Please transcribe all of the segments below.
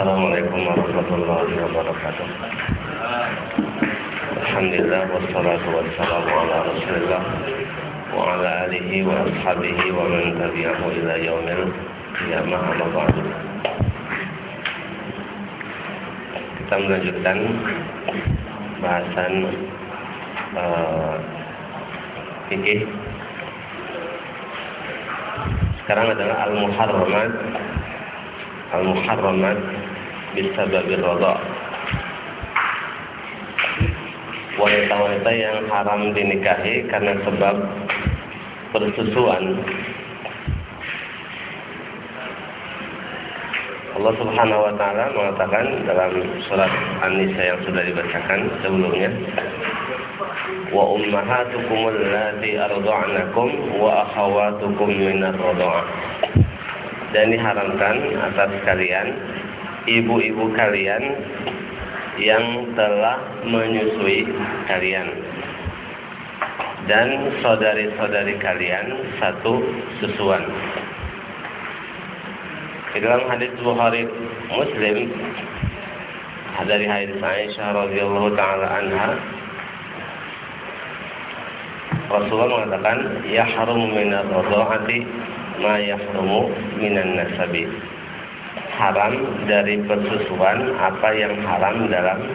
Assalamualaikum warahmatullahi wabarakatuh. Alhamdulillah wassalatu wassalamu ala Rasulillah wa ala alihi wa ashabihi wa man tabi'ahu ila yaumil qiyamah amma ba'du. Kita melanjutkan bahasan uh, fikih. Sekarang adalah al-muharramat al-muharramat bisababir rada. Wanita-wanita yang haram dinikahi karena sebab persusuan. Allah Subhanahu wa taala mengatakan dalam surat An-Nisa yang sudah dibacakan sebelumnya, wa ummahatukum allati arda'nakum wa akhawatukum minar radha'ah. Dan diharamkan atas kalian ibu-ibu kalian yang telah menyusui kalian dan saudari-saudari kalian satu susuan. Di dalam hadis Bukhari Muslim dari hadis Aisyah radhiyallahu taala anha Rasulullah mengatakan yahrum min ar-radha'ati ma yahrumu minan nasabi. Haram dari persusuan apa yang haram dalam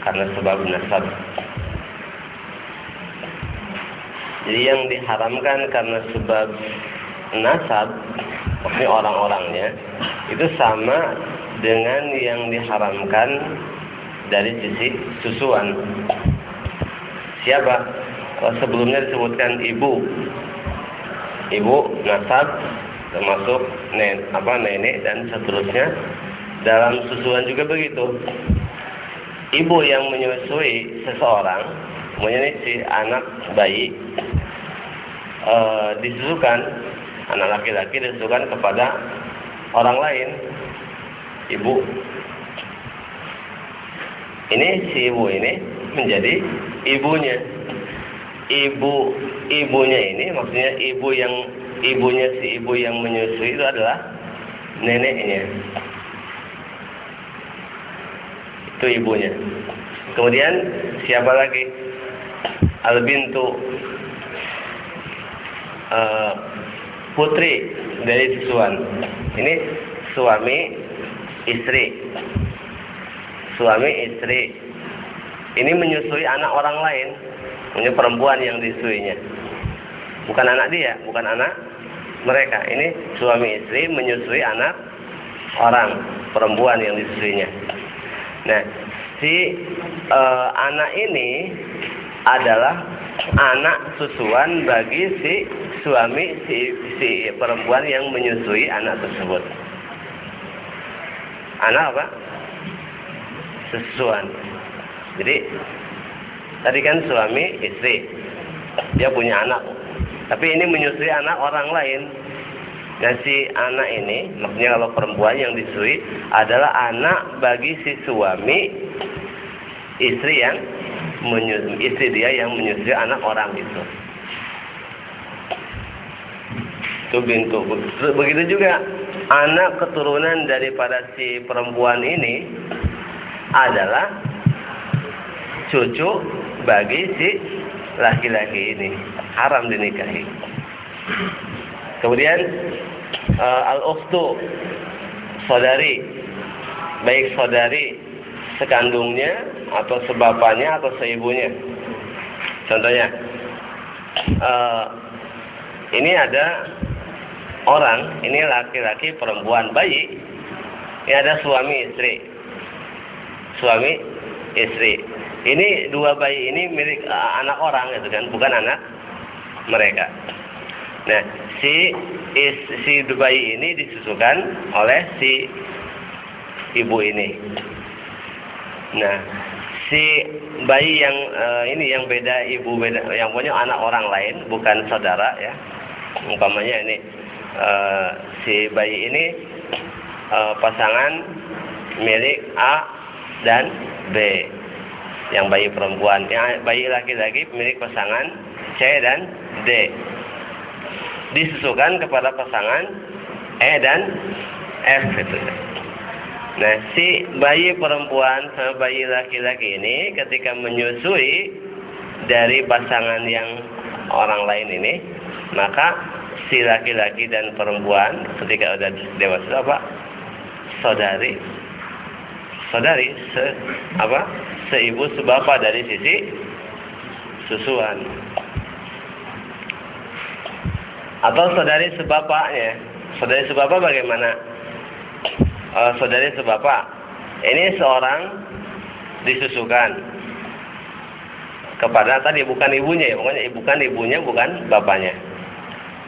karena sebab nasab. Jadi yang diharamkan karena sebab nasab, maksudnya orang-orangnya, itu sama dengan yang diharamkan dari sisi susuan. Siapa? Sebelumnya disebutkan ibu, ibu nasab termasuk nen, apa nenek dan seterusnya. Dalam susuan juga begitu. Ibu yang menyusui seseorang, menyusui anak bayi, e, disusukan anak laki-laki disusukan kepada orang lain, ibu. Ini si ibu ini menjadi ibunya. Ibu ibunya ini maksudnya ibu yang ibunya si ibu yang menyusui itu adalah neneknya. Itu ibunya. Kemudian siapa lagi? Albintu uh, putri dari susuan. Ini suami istri. Suami istri. Ini menyusui anak orang lain. Punya perempuan yang disuinya. Bukan anak dia, bukan anak mereka. Ini suami istri menyusui anak orang perempuan yang disusuinya. Nah, si uh, anak ini adalah anak susuan bagi si suami si, si perempuan yang menyusui anak tersebut. Anak apa? Susuan. Jadi tadi kan suami istri, dia punya anak, tapi ini menyusui anak orang lain. Nah si anak ini, maksudnya kalau perempuan yang disui adalah anak bagi si suami istri yang menyusui, istri dia yang menyusui anak orang itu. Itu bintu. Begitu juga anak keturunan daripada si perempuan ini adalah cucu bagi si laki-laki ini. Haram dinikahi. Kemudian uh, al-ukhtu saudari baik saudari sekandungnya atau sebapaknya atau seibunya. Contohnya uh, ini ada orang, ini laki-laki perempuan bayi. Ini ada suami istri. Suami istri. Ini dua bayi ini milik uh, anak orang gitu kan, bukan anak mereka. Nah, si is, si bayi ini disusukan oleh si ibu ini. Nah, si bayi yang uh, ini yang beda ibu beda yang punya anak orang lain bukan saudara ya. Umpamanya ini uh, si bayi ini uh, pasangan milik A dan B. Yang bayi perempuan, yang bayi laki-laki milik pasangan C dan D disusukan kepada pasangan E dan F itu. Nah, si bayi perempuan sama bayi laki-laki ini ketika menyusui dari pasangan yang orang lain ini, maka si laki-laki dan perempuan ketika udah dewasa apa? Saudari. Saudari se apa? Seibu sebapa dari sisi susuan. Atau saudari sebapaknya. Saudari sebapa bagaimana? uh, saudari sebapak ini seorang disusukan. Kepada tadi bukan ibunya ya. Pokoknya bukan ibunya bukan bapaknya.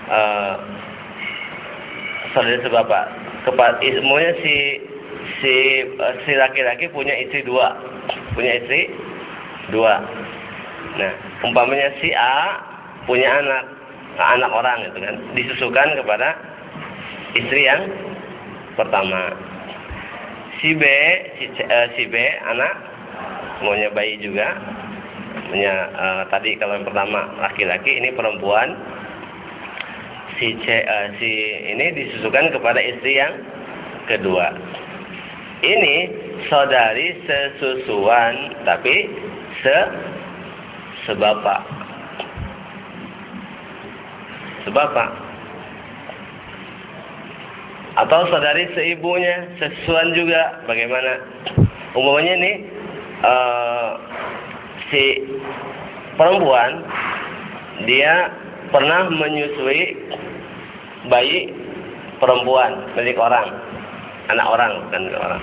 Uh, saudari sebapak kepada semuanya si si uh, si laki-laki punya istri dua. Punya istri dua. Nah umpamanya si A punya anak anak orang gitu kan disusukan kepada istri yang pertama. Si B si, uh, si B anak semuanya bayi juga punya uh, tadi kalau yang pertama laki-laki ini perempuan. Si C uh, si ini disusukan kepada istri yang kedua. Ini saudari sesusuan tapi se sebapak sebapak. Atau saudari seibunya sesuan juga bagaimana? Umumnya nih uh, si perempuan dia pernah menyusui bayi perempuan milik orang anak orang bukan milik orang.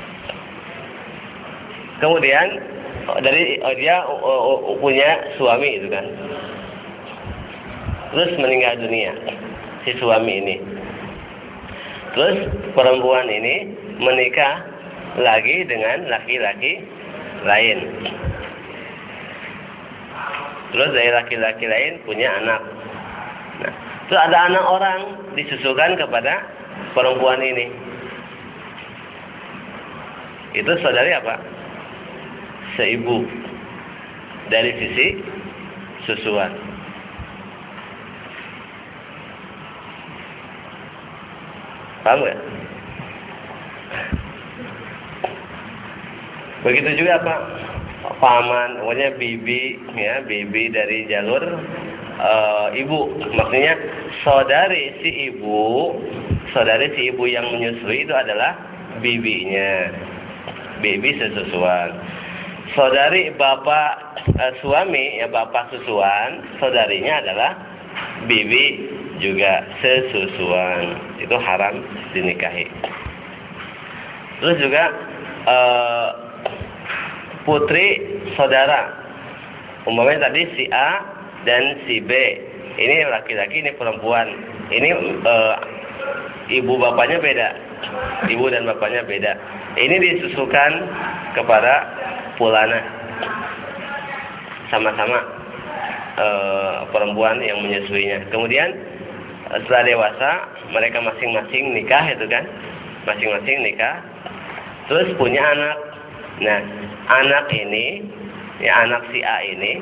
Kemudian dari dia uh, punya suami itu kan terus meninggal dunia si suami ini Terus perempuan ini menikah lagi dengan laki-laki lain. Terus dari laki-laki lain punya anak. Nah, terus ada anak orang disusukan kepada perempuan ini. Itu saudari apa? Seibu. Dari sisi susuan. Paham ya? Begitu juga Pak paman, pokoknya bibi ya, bibi dari jalur uh, ibu. Maksudnya saudari si ibu, saudari si ibu yang menyusui itu adalah bibinya. Bibi sesusuan. Saudari bapak uh, suami ya bapak susuan, saudarinya adalah bibi juga sesusuan itu haram dinikahi. Terus juga uh, putri saudara, umpamanya tadi si A dan si B, ini laki-laki ini perempuan, ini uh, ibu bapaknya beda, ibu dan bapaknya beda. Ini disusukan kepada pulana sama-sama uh, perempuan yang menyusuinya. Kemudian setelah dewasa mereka masing-masing nikah itu kan? Masing-masing nikah. Terus punya anak. Nah anak ini ya anak si A ini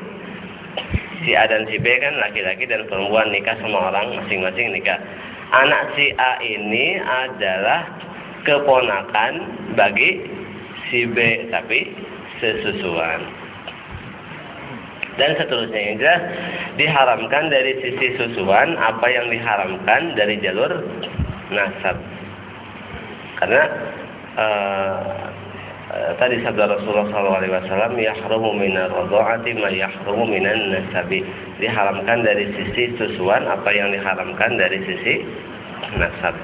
si A dan si B kan laki-laki dan perempuan nikah sama orang masing-masing nikah. Anak si A ini adalah keponakan bagi si B tapi sesusuan dan seterusnya yang jelas diharamkan dari sisi susuan apa yang diharamkan dari jalur nasab. Karena uh, uh, tadi sabda Rasulullah SAW yahrumu minar radha'ati ma yahrumu minan nasabi. Diharamkan dari sisi susuan apa yang diharamkan dari sisi nasab.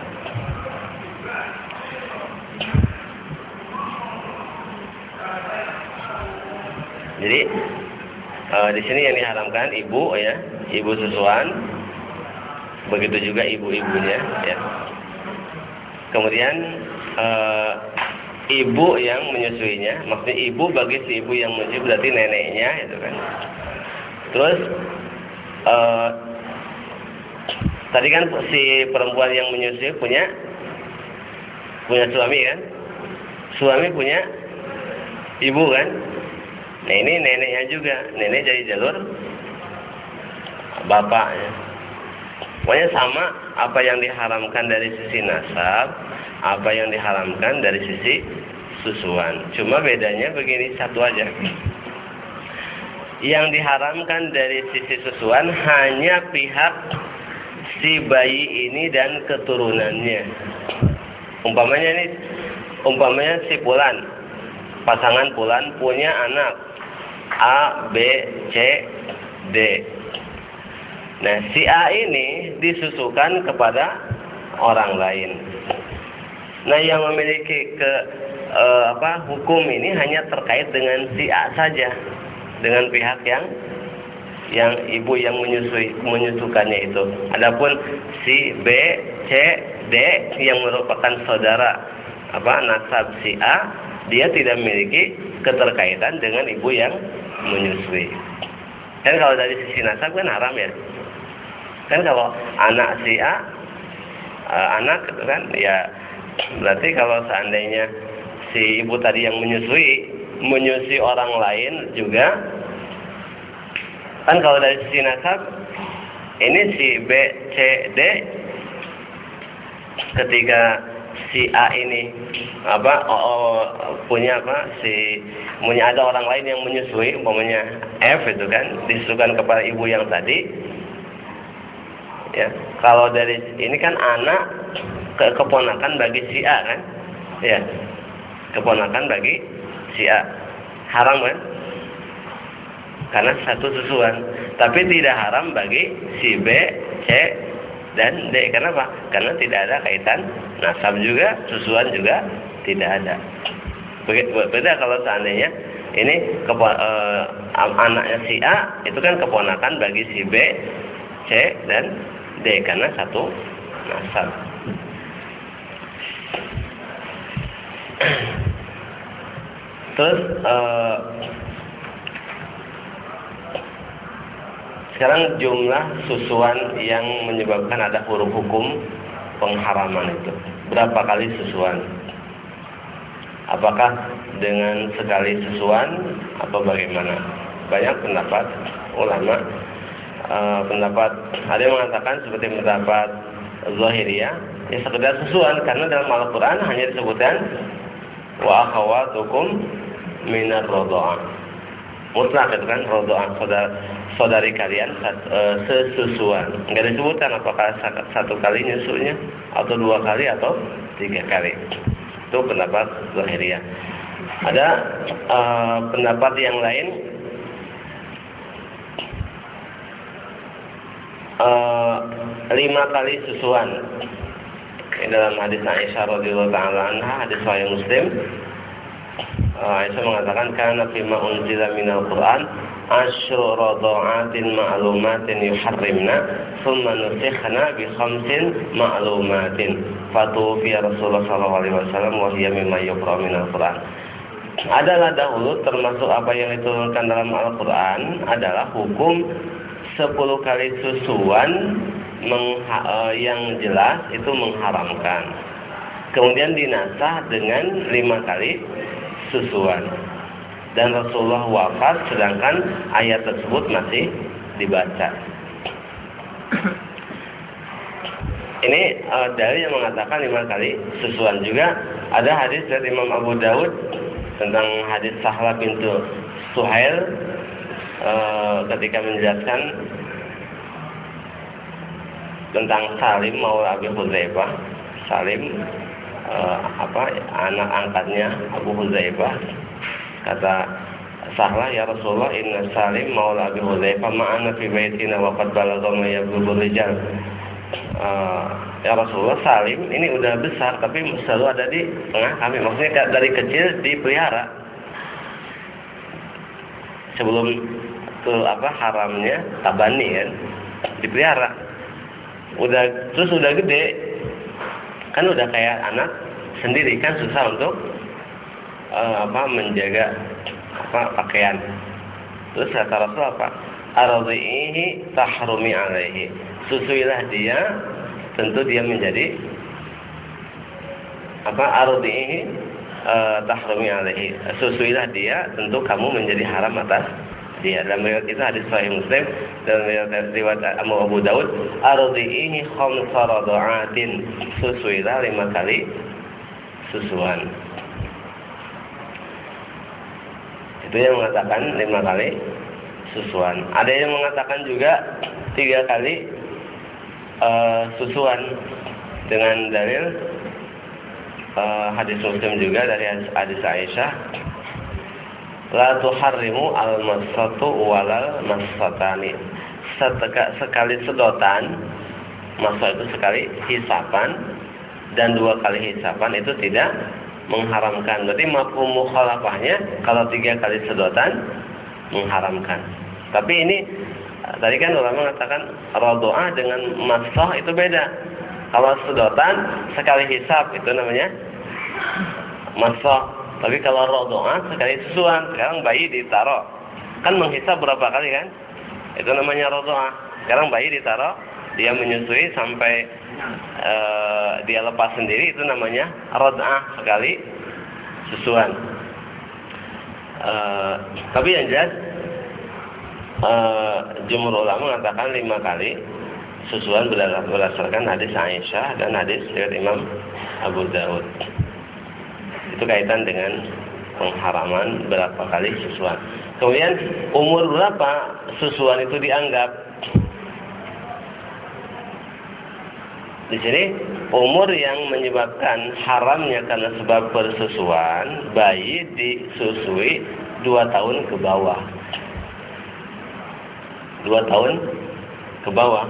Jadi uh, di sini yang diharamkan ibu ya, ibu susuan, begitu juga ibu-ibunya ya. Kemudian uh, ibu yang menyusuinya, maksudnya ibu bagi si ibu yang menyusui berarti neneknya itu kan. Terus uh, tadi kan si perempuan yang menyusui punya punya suami kan? Suami punya ibu kan? Nah ini neneknya juga, nenek jadi jalur bapaknya. Pokoknya sama apa yang diharamkan dari sisi nasab, apa yang diharamkan dari sisi susuan. Cuma bedanya begini satu aja. Yang diharamkan dari sisi susuan hanya pihak si bayi ini dan keturunannya. Umpamanya ini, umpamanya si Pulan, pasangan Pulan punya anak A, B, C, D. Nah, si A ini disusukan kepada orang lain. Nah, yang memiliki ke uh, apa hukum ini hanya terkait dengan si A saja dengan pihak yang yang ibu yang menyusui menyusukannya itu. Adapun si B, C, D yang merupakan saudara apa nasab si A, dia tidak memiliki keterkaitan dengan ibu yang menyusui. Kan kalau dari sisi nasab kan haram ya. Kan kalau anak si A, uh, anak kan ya berarti kalau seandainya si ibu tadi yang menyusui menyusui orang lain juga kan kalau dari sisi nasab ini si B C D ketika si A ini apa oh, oh, punya apa si punya ada orang lain yang menyusui umpamanya F itu kan disusukan kepada ibu yang tadi ya kalau dari ini kan anak ke keponakan bagi si A kan ya keponakan bagi si A. Haram kan? Karena satu susuan. Tapi tidak haram bagi si B, C, dan D. Kenapa? Karena tidak ada kaitan nasab juga, susuan juga tidak ada. Beda kalau seandainya ini kepo, eh, anaknya si A itu kan keponakan bagi si B, C, dan D karena satu nasab. Terus uh, sekarang jumlah susuan yang menyebabkan ada huruf hukum pengharaman itu berapa kali susuan? Apakah dengan sekali susuan atau bagaimana? Banyak pendapat ulama uh, pendapat ada yang mengatakan seperti pendapat Zahiriyah ya sekedar susuan karena dalam Al-Qur'an hanya disebutkan wa akhawatukum minar rodoa mutlak itu kan rodoa saudara saudari kalian e, sesusuan. Nggak disebutkan apakah satu kali nyusunya atau dua kali atau tiga kali. Itu pendapat Zahiriyah ada e, pendapat yang lain? E, lima kali susuan. Dalam hadis Aisyah radhiyallahu taala hadis Sahih Muslim. Uh, Aisyah mengatakan karena fima unzila minal Quran radha'atin ma'lumatin yuharrimna thumma nusikhna bi khamsin ma'lumatin fatufi Rasulullah sallallahu alaihi wasallam wa hiya mimma yuqra minal Quran adalah dahulu termasuk apa yang diturunkan dalam Al-Quran adalah hukum sepuluh kali susuan uh, yang jelas itu mengharamkan. Kemudian dinasah dengan lima kali susuan. Dan Rasulullah wafat sedangkan ayat tersebut masih dibaca. Ini uh, dari yang mengatakan lima kali susuan juga ada hadis dari Imam Abu Daud tentang hadis Sahla pintu Suhail uh, ketika menjelaskan tentang Salim Maula Abi Huzaifah. Salim uh, apa anak angkatnya Abu Huzaifah kata Sahlah ya Rasulullah inna Salim Maula Abi Huzaifah ma'ana fi baitina wa qad balagha yablughu rijal. Uh, ya Rasulullah Salim ini udah besar tapi selalu ada di tengah kami. Maksudnya dari kecil dipelihara. Sebelum ke apa haramnya tabani kan dipelihara udah terus udah gede kan udah kayak anak sendiri kan susah untuk uh, apa menjaga apa pakaian. Terus kata Rasul apa? Arzihi tahrumi alaihi. Susuilah dia tentu dia menjadi apa arzihi uh, tahrumi alaihi. Susuilah dia tentu kamu menjadi haram atas dia. Dalam riwayat itu hadis sahih Muslim dan riwayat Abu Abu Daud ardihi khamsa susuilah lima kali susuan Itu yang mengatakan lima kali susuan. Ada yang mengatakan juga tiga kali uh, susuan dengan dalil uh, hadis Muslim juga dari hadis Aisyah la tuharrimu al masatu walal masatani sekali sedotan masa itu sekali hisapan dan dua kali hisapan itu tidak mengharamkan. Berarti mafhum mukhalafahnya kalau tiga kali sedotan mengharamkan. Tapi ini tadi kan ulama mengatakan rodoa dengan masah itu beda. Kalau sedotan sekali hisap itu namanya masah. Tapi kalau rodoa sekali susuan sekarang bayi ditaruh. Kan menghisap berapa kali kan? Itu namanya rodoa sekarang bayi ditaruh dia menyusui sampai uh, dia lepas sendiri itu namanya rodoa sekali susuan uh, tapi yang jelas uh, jumhur ulama mengatakan lima kali susuan berdasarkan hadis Aisyah dan hadis dari Imam Abu Daud itu kaitan dengan pengharaman berapa kali susuan. Kemudian umur berapa susuan itu dianggap? Di sini umur yang menyebabkan haramnya karena sebab persusuan bayi disusui dua tahun ke bawah. Dua tahun ke bawah.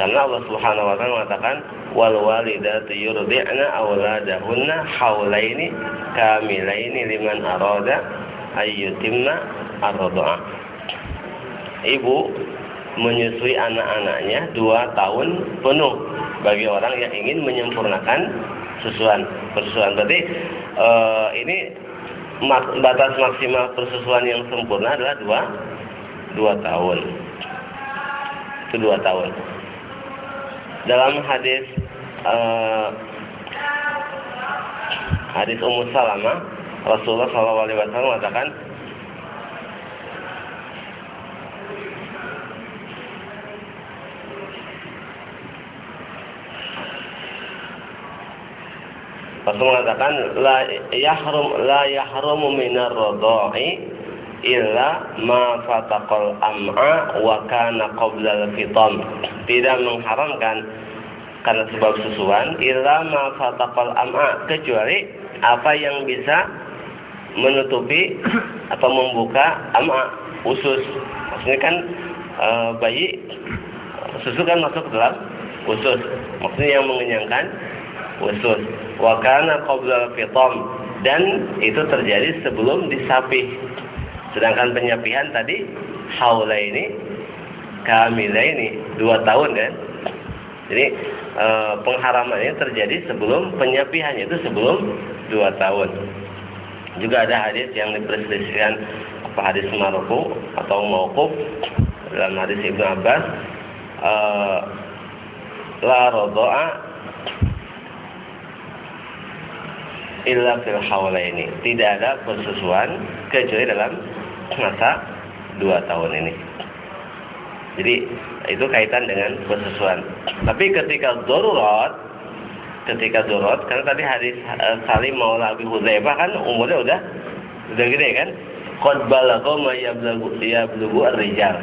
Karena Allah Subhanahu wa taala mengatakan wal walidatu yurdi'na auladahunna haulaini kamilaini liman arada ayyutimma ar-radha'ah. Ibu menyusui anak-anaknya dua tahun penuh bagi orang yang ingin menyempurnakan susuan persusuan. Berarti uh, ini mak, batas maksimal persusuan yang sempurna adalah dua dua tahun. Itu dua tahun dalam hadis uh, hadis Ummu Salamah Rasulullah SAW mengatakan Rasul mengatakan la yahrum la yahrumu minar radha'i illa ma fataqal am'a wa kana qabla al-fitam. Tidak mengharamkan karena sebab susuan illa ma fataqal am'a kecuali apa yang bisa menutupi atau membuka am'a usus. Maksudnya kan e, bayi susu kan masuk ke dalam usus. Maksudnya yang mengenyangkan usus. Wa kana qabla fitam dan itu terjadi sebelum disapih. Sedangkan penyapihan tadi haula ini kamila ini dua tahun kan. Jadi e, pengharaman ini terjadi sebelum penyapihannya itu sebelum dua tahun. Juga ada hadis yang diperselisihkan apa hadis marfu atau mauquf dalam hadis Ibnu Abbas e, la rodoa illa fil ini tidak ada persusuan kecuali dalam masa dua tahun ini. Jadi itu kaitan dengan persusuan. Tapi ketika darurat, ketika darurat, karena tadi hadis uh, Salim Maula Abi Hudzaifah kan umurnya udah udah gede kan? Qad balagha ma yablughu yablughu ar-rijal.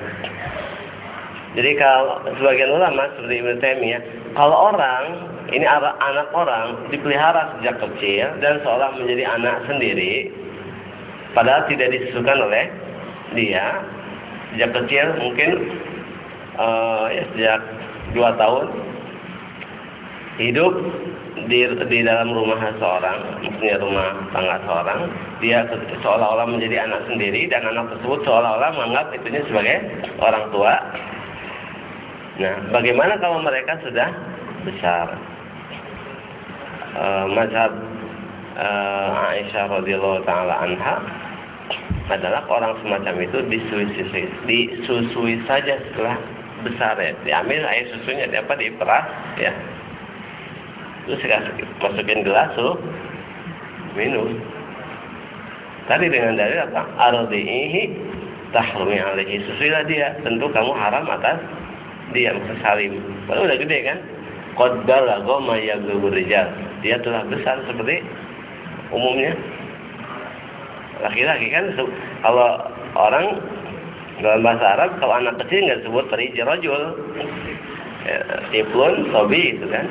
Jadi kalau sebagian ulama seperti Ibnu Taimiyah, kalau orang ini anak orang dipelihara sejak kecil dan seolah menjadi anak sendiri, padahal tidak disusukan oleh dia sejak kecil mungkin uh, ya sejak dua tahun hidup di di dalam rumah seorang, maksudnya rumah tangga seorang, dia seolah-olah menjadi anak sendiri dan anak tersebut seolah-olah menganggap itunya sebagai orang tua. Nah, bagaimana kalau mereka sudah besar? Uh, mazhab uh, Aisyah radhiyallahu taala anha adalah orang semacam itu disusui, disusui saja setelah besar ya. Diambil air susunya dapat diperas ya. Terus masukin gelas tuh minum. Tadi dengan dalil apa? Ardihi tahrumi alaihi. Susuilah dia. Tentu kamu haram atas dia salim. Kalau udah gede kan? Qad balagha ma rijal dia telah besar seperti umumnya. Laki-laki kan kalau orang dalam bahasa Arab kalau anak kecil nggak disebut rojul ya, sobi itu kan.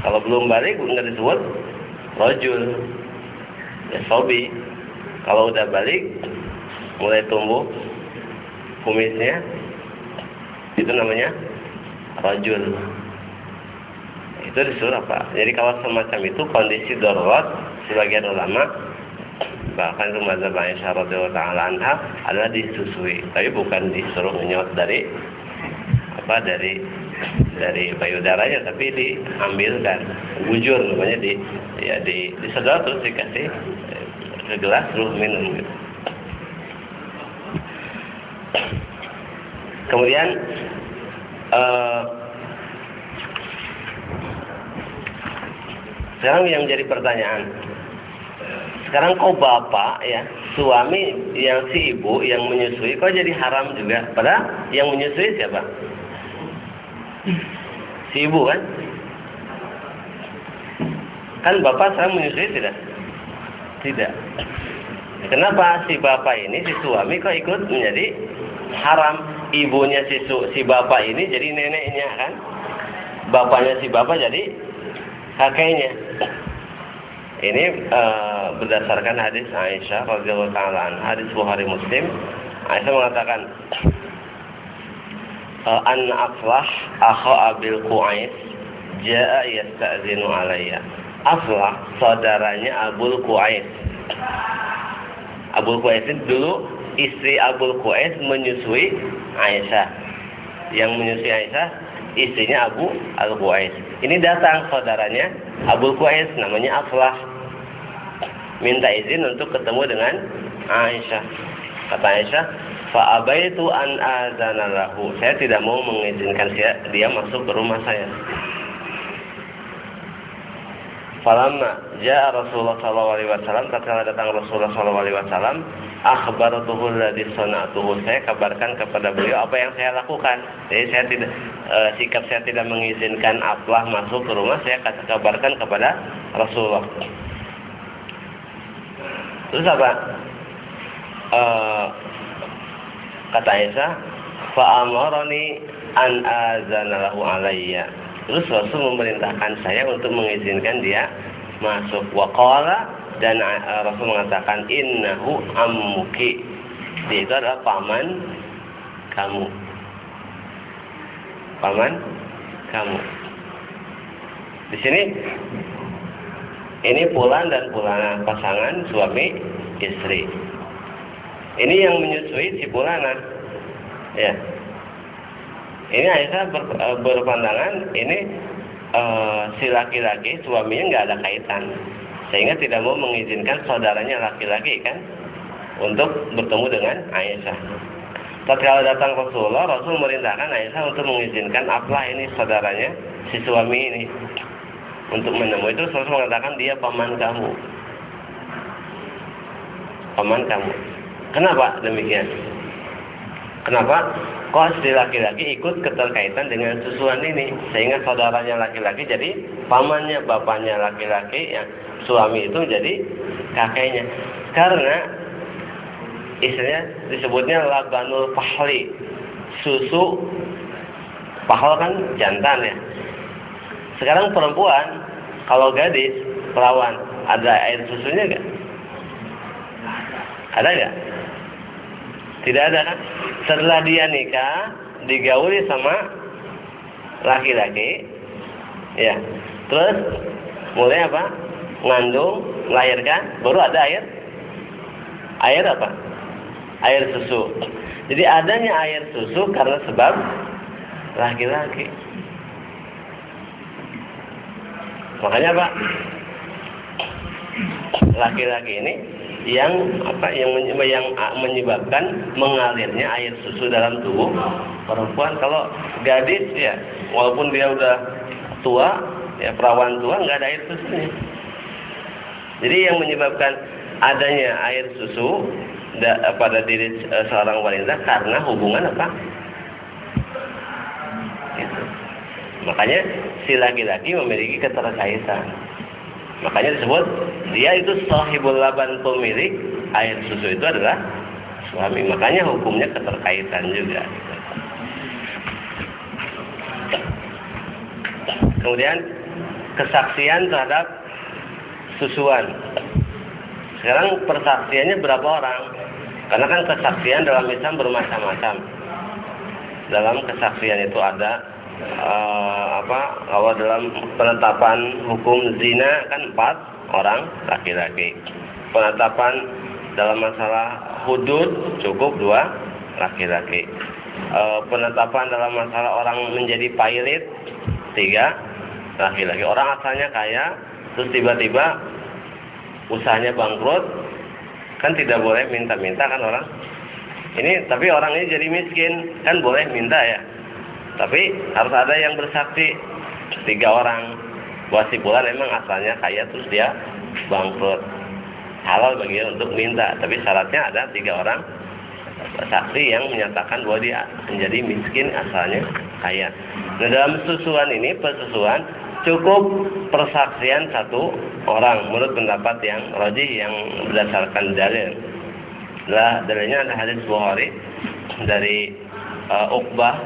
Kalau belum balik nggak disebut rojul ya sobi kalau udah balik mulai tumbuh kumisnya itu namanya rojul itu disuruh apa? Jadi kalau semacam itu kondisi darurat sebagian ulama bahkan mazhab Aisyah radhiyallahu taala anha adalah disusui. Tapi bukan disuruh menyot dari apa dari dari payudaranya tapi diambilkan. Bujur namanya di ya di disedot terus dikasih ke gelas terus minum gitu. kemudian uh, sekarang yang jadi pertanyaan. Sekarang kok bapak ya suami yang si ibu yang menyusui kok jadi haram juga? Padahal yang menyusui siapa? Si ibu kan? Kan bapak sekarang menyusui tidak? Tidak. Kenapa si bapak ini si suami kok ikut menjadi haram? Ibunya si si bapak ini jadi neneknya kan? Bapaknya si bapak jadi kakeknya ini uh, berdasarkan hadis Aisyah radhiyallahu taala hadis Bukhari Muslim. Aisyah mengatakan uh, an Aflah akha Abil Qais jaa yasta'zinu alayya. Aflah saudaranya Abul Qais. Abul Qais itu dulu istri Abul Qais menyusui Aisyah. Yang menyusui Aisyah istrinya Abu Al Qais. Ini datang saudaranya Abul Qais namanya Aflah minta izin untuk ketemu dengan Aisyah. Kata Aisyah, fa'abaitu an azana lahu. Saya tidak mau mengizinkan dia, dia masuk ke rumah saya. Falamma ja'a Rasulullah sallallahu alaihi wasallam tatkala datang Rasulullah sallallahu alaihi wasallam akhbaratuhu alladhi sana'tuhu saya kabarkan kepada beliau apa yang saya lakukan. Jadi saya tidak e, sikap saya tidak mengizinkan Abdullah masuk ke rumah saya kabarkan kepada Rasulullah. Terus apa? Uh, kata Aisyah, fa'amarani an azana lahu alayya. Terus Rasul memerintahkan saya untuk mengizinkan dia masuk. Waqala dan uh, Rasul mengatakan innahu ammuki. Dia itu adalah paman kamu. Paman kamu. Di sini ini pulang dan pulang pasangan suami istri. Ini yang menyusui si pulana. Ya. Ini Aisyah ber, e, berpandangan ini uh, si laki-laki suaminya nggak ada kaitan, sehingga tidak mau mengizinkan saudaranya laki-laki kan untuk bertemu dengan Aisyah. Tatkala datang Rasulullah, Rasul merintahkan Aisyah untuk mengizinkan apa ini saudaranya si suami ini untuk menemui itu Rasul mengatakan dia paman kamu. Paman kamu. Kenapa demikian? Kenapa? Kok si laki-laki ikut keterkaitan dengan susuan ini sehingga saudaranya laki-laki jadi pamannya, bapaknya laki-laki, yang suami itu jadi kakeknya. Karena istilahnya disebutnya laganul pahli, susu pahal kan jantan ya. Sekarang perempuan kalau gadis, perawan, ada air susunya nggak? Ada nggak? Tidak ada kan? Setelah dia nikah, digauli sama laki-laki, ya. Terus mulai apa? Ngandung, melahirkan, baru ada air. Air apa? Air susu. Jadi adanya air susu karena sebab laki-laki. Makanya Pak, laki-laki ini yang apa yang yang menyebabkan mengalirnya air susu dalam tubuh perempuan kalau gadis ya walaupun dia udah tua ya perawan tua nggak ada air susunya jadi yang menyebabkan adanya air susu pada diri e, seorang wanita karena hubungan apa itu makanya si laki-laki memiliki keterkaitan. Makanya disebut dia itu sahibul laban pemilik air susu itu adalah suami. Makanya hukumnya keterkaitan juga. Kemudian kesaksian terhadap susuan. Sekarang persaksiannya berapa orang? Karena kan kesaksian dalam Islam bermacam-macam. Dalam kesaksian itu ada uh, apa? Kalau dalam penetapan hukum zina kan empat orang laki-laki. Penetapan dalam masalah hudud cukup dua laki-laki. Uh, penetapan dalam masalah orang menjadi pilot tiga laki-laki. Orang asalnya kaya, terus tiba-tiba usahanya bangkrut, kan tidak boleh minta-minta kan orang. Ini tapi orang ini jadi miskin, kan boleh minta ya. Tapi harus ada yang bersaksi tiga orang. Buat si bulan emang asalnya kaya terus dia bangkrut. Halal bagi dia untuk minta, tapi syaratnya ada tiga orang saksi yang menyatakan bahwa dia menjadi miskin asalnya kaya. Nah dalam susuan ini persusuan cukup persaksian satu orang menurut pendapat yang roji yang berdasarkan dalil. Lah dalilnya ada hadis Bukhari dari uh, Uqbah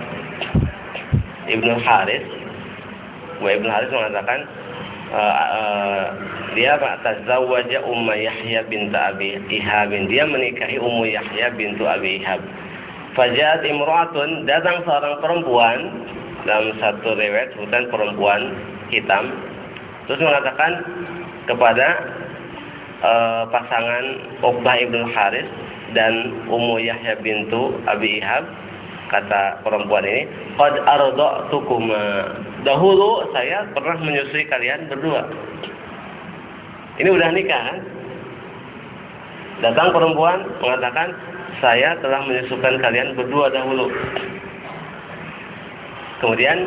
Ibnu Haris. Wa Ibnu Haris mengatakan uh, uh, dia tazawwaja Ummu Yahya bint Abi Ihab. Dia menikahi Ummu Yahya bintu Abi Ihab. Fajat imra'atun datang seorang perempuan dalam satu riwayat sebutan perempuan hitam. Terus mengatakan kepada e, pasangan Uqbah ibnu Haris dan Ummu Yahya bintu Abi Ihab kata perempuan ini qad arda'tukuma. Dahulu saya pernah menyusui kalian berdua. Ini udah nikah kan? Datang perempuan mengatakan saya telah menyusukan kalian berdua dahulu. Kemudian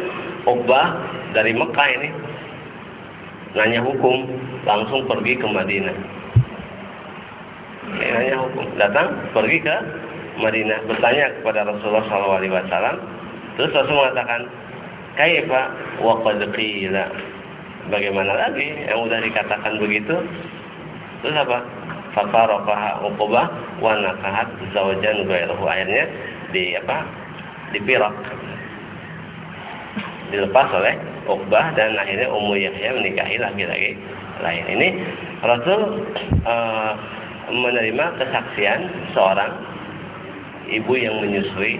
Uqbah dari Mekah ini nanya hukum langsung pergi ke Madinah. Ini nanya hukum datang pergi ke Madinah bertanya kepada Rasulullah SAW terus Rasul mengatakan kaifa wa bagaimana lagi yang udah dikatakan begitu? Terus apa? Fafaraqaha uqbah wa nakahat zawjan ghairuhu akhirnya di apa? Dipirak dilepas oleh Uqbah dan akhirnya Ummu Yahya menikahi laki-laki lain. Ini Rasul uh, menerima kesaksian seorang ibu yang menyusui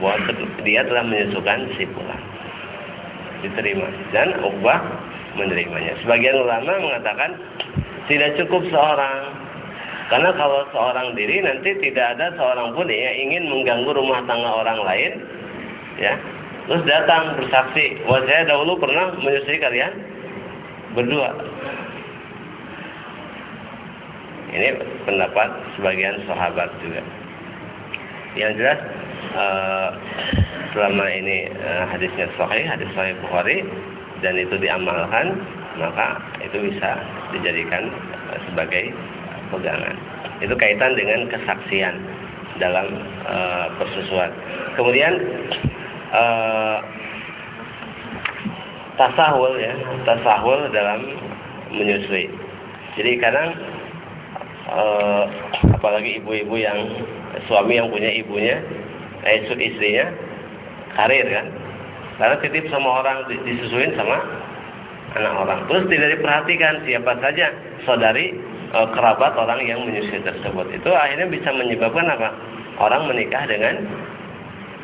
bahwa dia telah menyusukan si pulang. Diterima dan Uqbah menerimanya. Sebagian ulama mengatakan tidak cukup seorang karena kalau seorang diri nanti tidak ada seorang pun yang ingin mengganggu rumah tangga orang lain ya Terus datang bersaksi, wah saya dahulu pernah menyusui kalian berdua. Ini pendapat sebagian sahabat juga. Yang jelas uh, selama ini uh, hadisnya sahih, hadis sahih Bukhari dan itu diamalkan, maka itu bisa dijadikan uh, sebagai pegangan. Itu kaitan dengan kesaksian dalam persusuan. Kemudian uh, tasahul ya, tasahul dalam menyusui. Jadi kadang uh, apalagi ibu-ibu yang suami yang punya ibunya, eh istrinya karir kan, karena titip sama orang disusuin sama anak orang. Terus tidak diperhatikan siapa saja saudari e, kerabat orang yang menyusui tersebut. Itu akhirnya bisa menyebabkan apa? Orang menikah dengan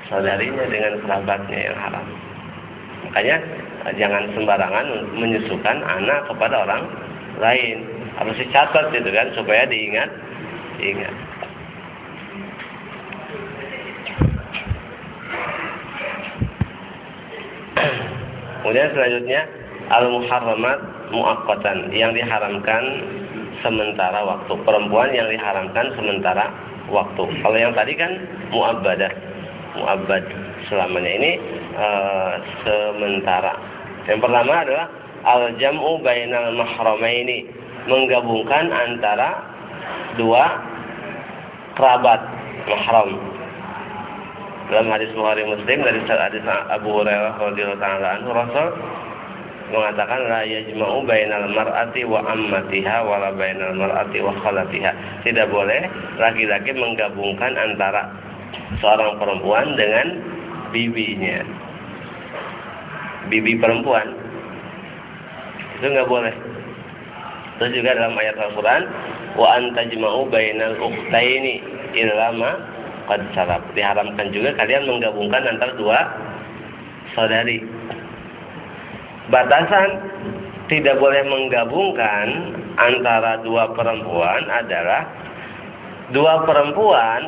saudarinya dengan kerabatnya yang haram. Makanya eh, jangan sembarangan menyusukan anak kepada orang lain. Harus dicatat gitu kan supaya diingat, diingat. Kemudian selanjutnya al-muharramat muakkatan yang diharamkan sementara waktu. Perempuan yang diharamkan sementara waktu. Kalau yang tadi kan muabbadah muabad selamanya ini uh, sementara. Yang pertama adalah al-jam'u bainal mahramaini, menggabungkan antara dua kerabat mahram. Dalam hadis Bukhari Muslim dari hadis Abu Hurairah radhiyallahu taala anhu Rasul mengatakan la yajma'u bainal mar'ati wa ammatiha wala bainal mar'ati wa khalatiha. Tidak boleh laki-laki menggabungkan antara seorang perempuan dengan bibinya. Bibi perempuan. Itu nggak boleh. Terus juga dalam ayat Al-Qur'an wa antajma'u bainal ukhtaini illa ma qad salaf. Diharamkan juga kalian menggabungkan antara dua saudari. Batasan tidak boleh menggabungkan antara dua perempuan adalah dua perempuan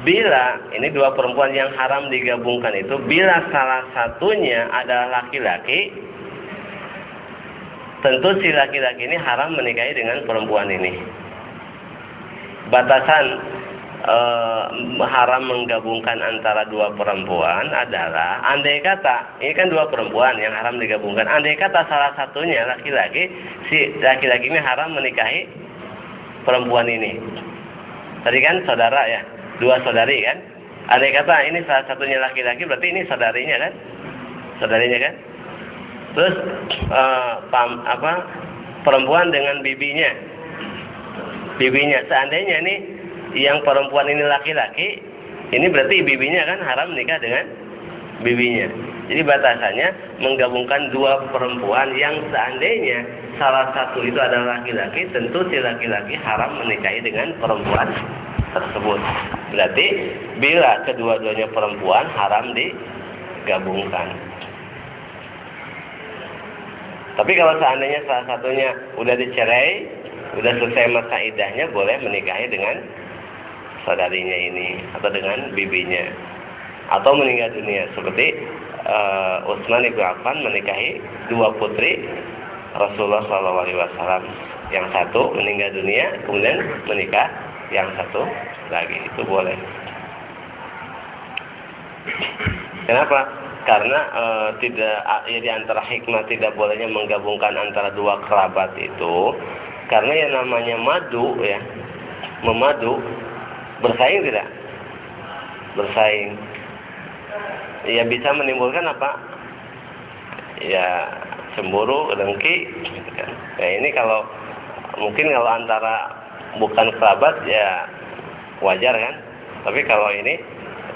bila ini dua perempuan yang haram digabungkan itu bila salah satunya adalah laki-laki tentu si laki-laki ini haram menikahi dengan perempuan ini. Batasan eh, haram menggabungkan antara dua perempuan adalah andai kata ini kan dua perempuan yang haram digabungkan andai kata salah satunya laki-laki si laki-laki ini haram menikahi perempuan ini. Tadi kan saudara ya dua saudari kan? Andai kata ini salah satunya laki-laki berarti ini saudarinya kan? Saudarinya kan? Terus uh, pam, apa perempuan dengan bibinya. Bibinya seandainya ini yang perempuan ini laki-laki ini berarti bibinya kan haram nikah dengan bibinya. Jadi batasannya menggabungkan dua perempuan yang seandainya salah satu itu adalah laki-laki tentu si laki-laki haram menikahi dengan perempuan tersebut. Berarti bila kedua-duanya perempuan haram digabungkan. Tapi kalau seandainya salah satunya udah dicerai, udah selesai masa idahnya, boleh menikahi dengan saudarinya ini atau dengan bibinya. Atau meninggal dunia. Seperti uh, Utsman ibn Affan menikahi dua putri Rasulullah SAW yang satu meninggal dunia kemudian menikah yang satu lagi itu boleh. Kenapa? Karena e, tidak ya di antara hikmah tidak bolehnya menggabungkan antara dua kerabat itu karena yang namanya madu ya memadu bersaing tidak bersaing ya bisa menimbulkan apa ya cemburu dengki nah ini kalau mungkin kalau antara bukan kerabat ya wajar kan? Tapi kalau ini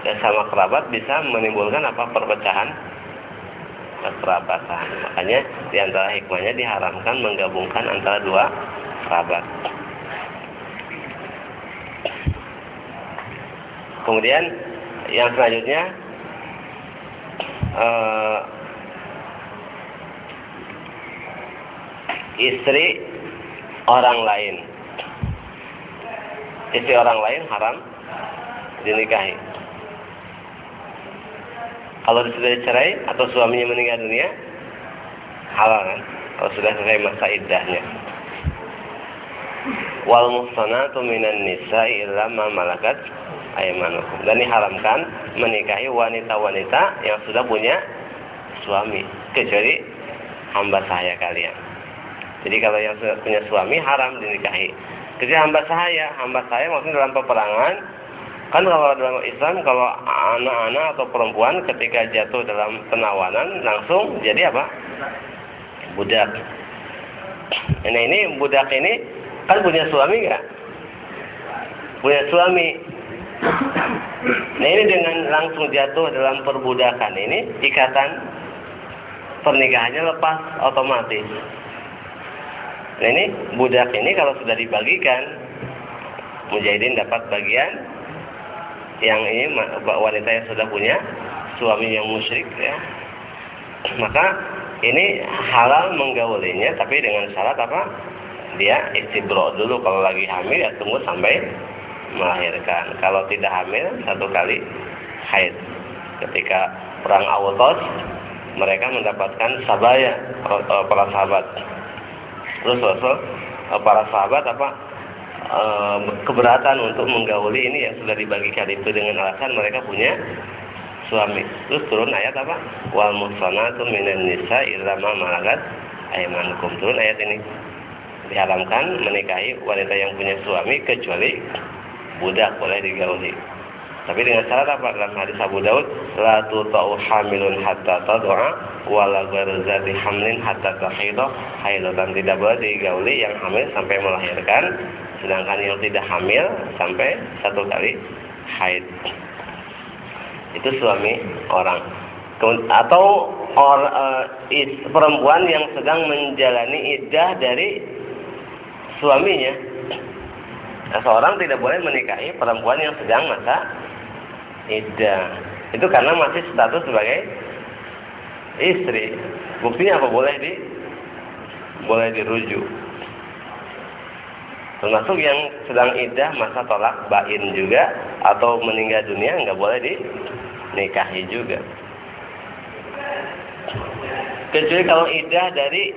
ya sama kerabat bisa menimbulkan apa? Perpecahan. Kerabatan makanya di antara hikmahnya diharamkan menggabungkan antara dua kerabat. Kemudian yang selanjutnya uh, istri orang lain istri orang lain haram dinikahi. Kalau sudah cerai atau suaminya meninggal dunia, halal kan? Kalau sudah selesai masa iddahnya. Wal muhsanatu minan nisa'i illa ma malakat aymanukum. Dan diharamkan menikahi wanita-wanita yang sudah punya suami kecuali hamba sahaya kalian. Jadi kalau yang punya suami haram dinikahi. Jadi hamba sahaya, hamba saya maksudnya dalam peperangan. Kan kalau dalam Islam kalau anak-anak atau perempuan ketika jatuh dalam penawanan langsung jadi apa? Budak. Nah ini budak ini kan punya suami nggak? Punya suami. Nah ini dengan langsung jatuh dalam perbudakan ini ikatan pernikahannya lepas otomatis. Nah ini budak ini kalau sudah dibagikan, mujahidin dapat bagian yang ini wanita yang sudah punya suami yang musyrik ya. Maka ini halal menggaulinya tapi dengan syarat apa? Dia istibro dulu kalau lagi hamil ya tunggu sampai melahirkan. Kalau tidak hamil satu kali haid. Ketika perang Awtos mereka mendapatkan sabaya eh, para sahabat terus Rasul eh, para sahabat apa eh, keberatan untuk menggauli ini yang sudah dibagikan itu dengan alasan mereka punya suami. Terus turun ayat apa? Wal muhsanatu minan nisa illa ma malakat aymanukum. Turun ayat ini. Diharamkan menikahi wanita yang punya suami kecuali budak boleh digauli. Tapi dengan syarat apa? Dalam hadis Abu Daud, la tuta'u hamilun hatta tad'a wala zati hamlin hatta tahidah haidatan tidak boleh digauli yang hamil sampai melahirkan. Sedangkan yang tidak hamil sampai satu kali haid. Itu suami orang. Atau or, uh, is, perempuan yang sedang menjalani iddah dari suaminya. Nah, seorang tidak boleh menikahi perempuan yang sedang masa iddah. Itu karena masih status sebagai istri. Buktinya apa? Boleh di boleh dirujuk. Termasuk yang sedang idah masa tolak bain juga atau meninggal dunia nggak boleh dinikahi juga. Kecuali kalau idah dari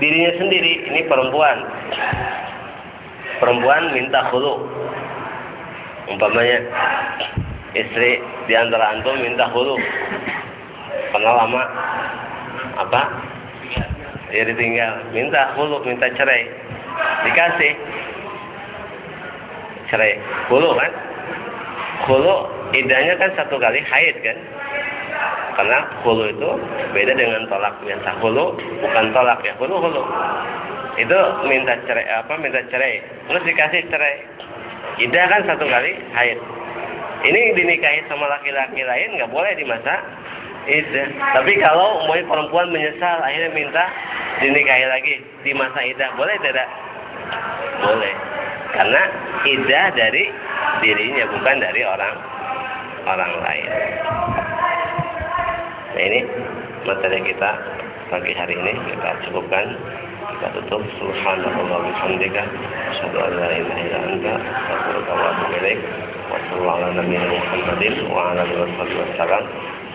dirinya sendiri ini perempuan. Perempuan minta hulu umpamanya istri di antara antum minta hulu kenal lama. Apa? Ya ditinggal. Minta hulu minta cerai. Dikasih. Cerai. Hulu kan? Hulu idahnya kan satu kali haid kan? Karena hulu itu beda dengan tolak biasa. Hulu bukan tolak ya. Hulu hulu itu minta cerai apa minta cerai. Terus dikasih cerai. Idah kan satu kali haid. Ini dinikahi sama laki-laki lain nggak boleh di masa idah tapi kalau mau perempuan menyesal akhirnya minta dinikahi lagi di masa idah boleh tidak? Boleh. Karena idah dari dirinya bukan dari orang orang lain. Nah ini materi kita pagi hari ini kita cukupkan. Kita tutup. Subhanallah bihamdika. Asyhadu an la ilaha illa anta. Astaghfiruka wa atubu ilaik. Wa sallallahu ala nabiyina muhammadin wa ala alihi wasallam